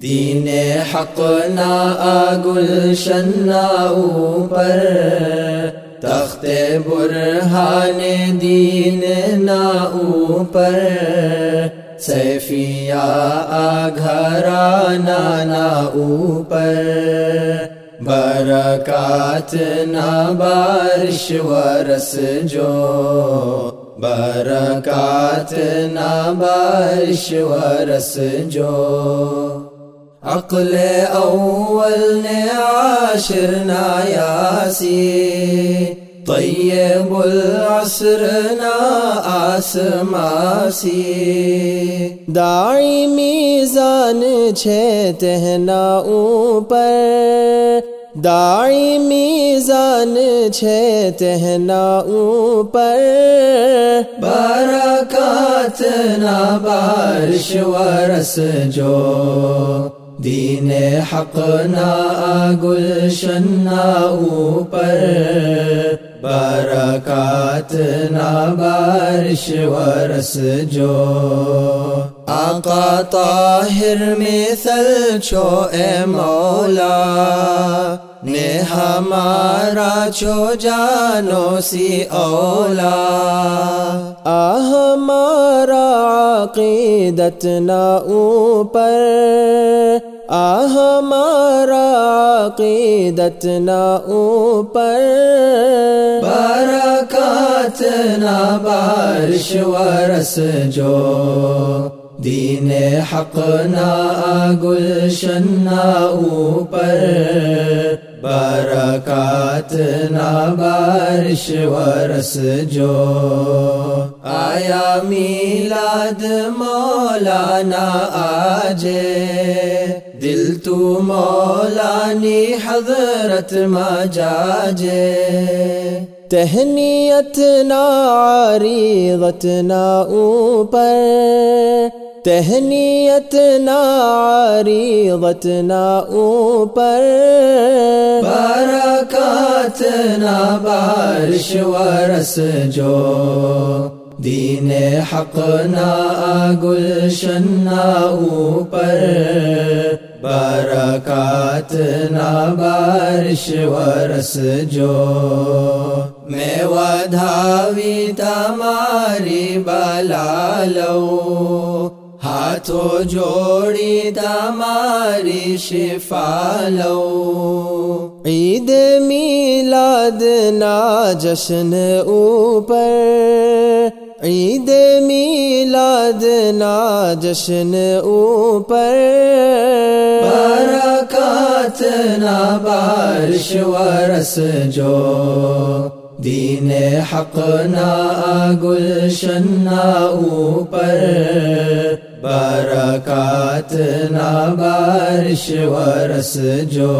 دین حق نا آگلشنا اوپر تخت برہان دین نا اوپر سیفیا آگھرانا نا اوپر برکات نا بارش ورس جو۔ برکات نا بارش ورس جو۔ عقل اول نے عاشر نایاسی طیب العصر نا آسماسی داعی میزان چھے تہنا اوپر، داعی میزان چھے تہنا اوپر. برکات نا بارش ورس جو دين حقنا نا گلشن نا اوپر برکات بارش ورس جو۔ آقا طاهر مثل چھو اے مولا نے ہمارا چھو جانو سی اولا۔ آ ہمارا عقیدتنا اوپر آ آه، ہمارا عقیدتنا اوپر برکاتنا بارش ورس جو دین حقنا آه، گلشننا اوپر بركاتنا ورس جو. آيا ميلاد مولانا آجي دل تو مولانی حضرت مجاجے. تهنيتنا عریضتنا اوپر. تهنيتنا عريضتنا اوپر باركاتنا بارش ورس جو. دین حقنا نا گلشن نا اوپر برکات بارش ورس جو. میوا دھاوی بلالو. હાથો જોડી તમારી શિફાલો ઈદ મિલાદના જશન ઉપર عید میلاد نا جشن اوپر برکات نا بارش ورس جو دین حق نا گلشن نا اوپر काथना बारिश वर्षजो